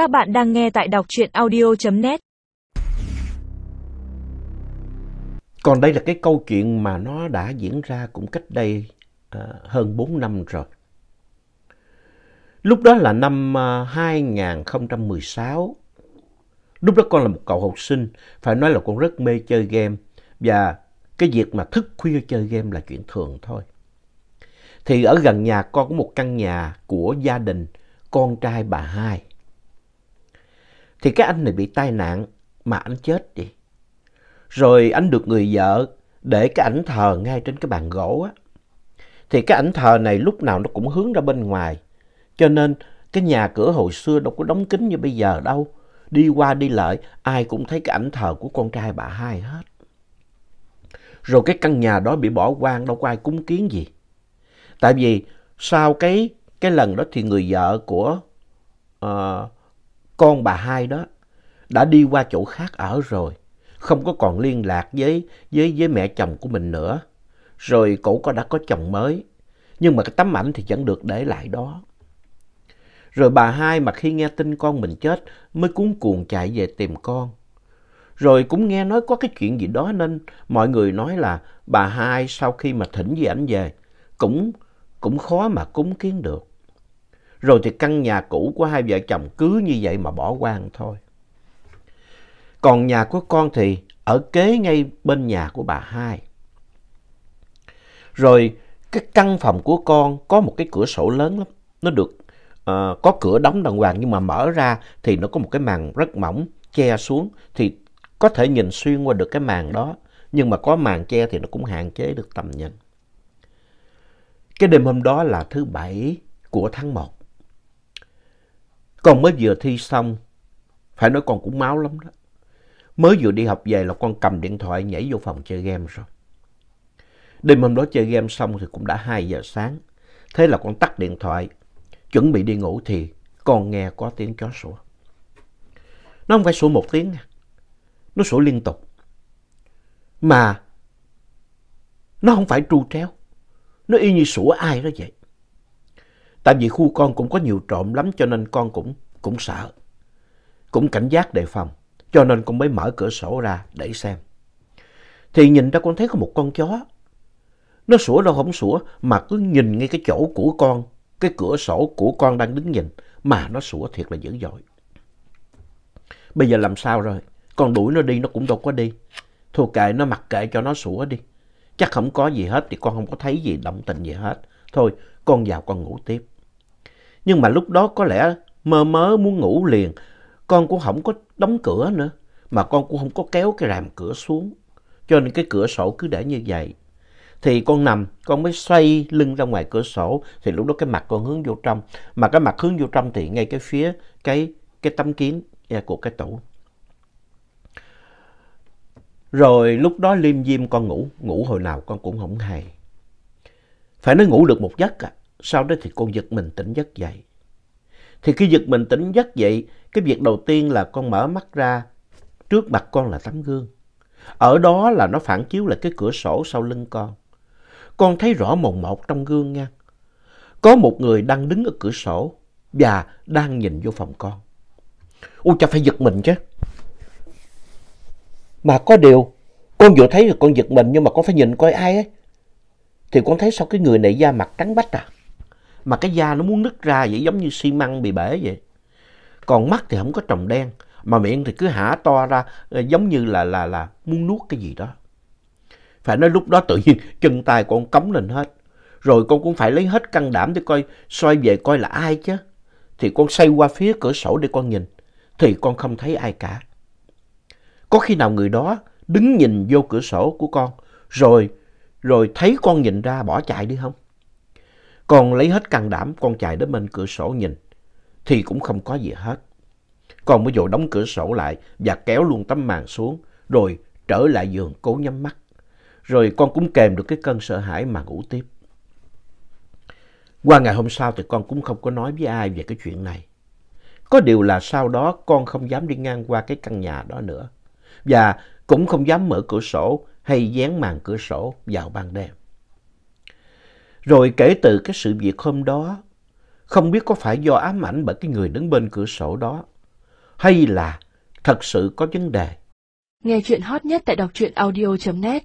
Các bạn đang nghe tại đọc truyện audio.net. Còn đây là cái câu chuyện mà nó đã diễn ra cũng cách đây ờ, hơn 4 năm rồi. Lúc đó là năm ờ, à, 2016. Lúc đó con là một cậu học sinh, phải nói là con rất mê chơi game. Và cái việc mà thức khuya chơi game là chuyện thường thôi. Thì ở gần nhà con có một căn nhà của gia đình con trai bà hai. Thì cái anh này bị tai nạn mà anh chết đi. Rồi anh được người vợ để cái ảnh thờ ngay trên cái bàn gỗ á. Thì cái ảnh thờ này lúc nào nó cũng hướng ra bên ngoài. Cho nên cái nhà cửa hồi xưa đâu có đóng kín như bây giờ đâu. Đi qua đi lại ai cũng thấy cái ảnh thờ của con trai bà hai hết. Rồi cái căn nhà đó bị bỏ hoang đâu có ai cúng kiến gì. Tại vì sau cái, cái lần đó thì người vợ của uh, con bà hai đó đã đi qua chỗ khác ở rồi. Không có còn liên lạc với, với, với mẹ chồng của mình nữa. Rồi cổ có đã có chồng mới. Nhưng mà cái tấm ảnh thì vẫn được để lại đó. Rồi bà hai mà khi nghe tin con mình chết mới cuốn cuồng chạy về tìm con. Rồi cũng nghe nói có cái chuyện gì đó nên mọi người nói là bà hai sau khi mà thỉnh về ảnh về cũng, cũng khó mà cúng kiến được. Rồi thì căn nhà cũ của hai vợ chồng cứ như vậy mà bỏ hoang thôi. Còn nhà của con thì ở kế ngay bên nhà của bà hai. Rồi cái căn phòng của con có một cái cửa sổ lớn lắm. Nó được uh, có cửa đóng đàng hoàng nhưng mà mở ra thì nó có một cái màn rất mỏng che xuống. Thì có thể nhìn xuyên qua được cái màn đó. Nhưng mà có màn che thì nó cũng hạn chế được tầm nhìn. Cái đêm hôm đó là thứ bảy của tháng 1. Con mới vừa thi xong, phải nói con cũng máu lắm đó. Mới vừa đi học về là con cầm điện thoại nhảy vô phòng chơi game rồi. Đêm hôm đó chơi game xong thì cũng đã 2 giờ sáng. Thế là con tắt điện thoại, chuẩn bị đi ngủ thì con nghe có tiếng chó sủa. Nó không phải sủa một tiếng nha, nó sủa liên tục. Mà nó không phải tru tréo, nó y như sủa ai đó vậy. Tại vì khu con cũng có nhiều trộm lắm cho nên con cũng, cũng sợ. Cũng cảnh giác đề phòng. Cho nên con mới mở cửa sổ ra để xem. Thì nhìn ra con thấy có một con chó. Nó sủa đâu không sủa mà cứ nhìn ngay cái chỗ của con. Cái cửa sổ của con đang đứng nhìn. Mà nó sủa thiệt là dữ dội. Bây giờ làm sao rồi? Con đuổi nó đi nó cũng đâu có đi. Thôi kệ nó mặc kệ cho nó sủa đi. Chắc không có gì hết thì con không có thấy gì động tình gì hết. Thôi con vào con ngủ tiếp. Nhưng mà lúc đó có lẽ mơ mớ muốn ngủ liền, con cũng không có đóng cửa nữa, mà con cũng không có kéo cái rèm cửa xuống. Cho nên cái cửa sổ cứ để như vậy. Thì con nằm, con mới xoay lưng ra ngoài cửa sổ, thì lúc đó cái mặt con hướng vô trong. Mà cái mặt hướng vô trong thì ngay cái phía cái, cái tấm kiến à, của cái tủ. Rồi lúc đó liêm diêm con ngủ, ngủ hồi nào con cũng không hay. Phải nói ngủ được một giấc à. Sau đó thì con giật mình tỉnh giấc dậy. Thì khi giật mình tỉnh giấc dậy, cái việc đầu tiên là con mở mắt ra, trước mặt con là tấm gương. Ở đó là nó phản chiếu lại cái cửa sổ sau lưng con. Con thấy rõ mồn một trong gương nha. Có một người đang đứng ở cửa sổ và đang nhìn vô phòng con. Ôi cha phải giật mình chứ. Mà có điều, con vừa thấy là con giật mình nhưng mà con phải nhìn coi ai ấy. Thì con thấy sao cái người này da mặt trắng bách à mà cái da nó muốn nứt ra vậy giống như xi măng bị bể vậy. Còn mắt thì không có tròng đen, mà miệng thì cứ hả to ra ờ, giống như là là là muốn nuốt cái gì đó. Phải nói lúc đó tự nhiên chân tay con cống lên hết. Rồi con cũng phải lấy hết can đảm để coi xoay về coi là ai chứ. Thì con xoay qua phía cửa sổ để con nhìn. Thì con không thấy ai cả. Có khi nào người đó đứng nhìn vô cửa sổ của con rồi rồi thấy con nhìn ra bỏ chạy đi không? Con lấy hết can đảm, con chạy đến bên cửa sổ nhìn, thì cũng không có gì hết. Con mới vội đóng cửa sổ lại và kéo luôn tấm màn xuống, rồi trở lại giường cố nhắm mắt. Rồi con cũng kèm được cái cơn sợ hãi mà ngủ tiếp. Qua ngày hôm sau thì con cũng không có nói với ai về cái chuyện này. Có điều là sau đó con không dám đi ngang qua cái căn nhà đó nữa. Và cũng không dám mở cửa sổ hay dán màn cửa sổ vào ban đêm. Rồi kể từ cái sự việc hôm đó, không biết có phải do ám ảnh bởi cái người đứng bên cửa sổ đó, hay là thật sự có vấn đề. Nghe chuyện hot nhất tại đọc truyện audio.net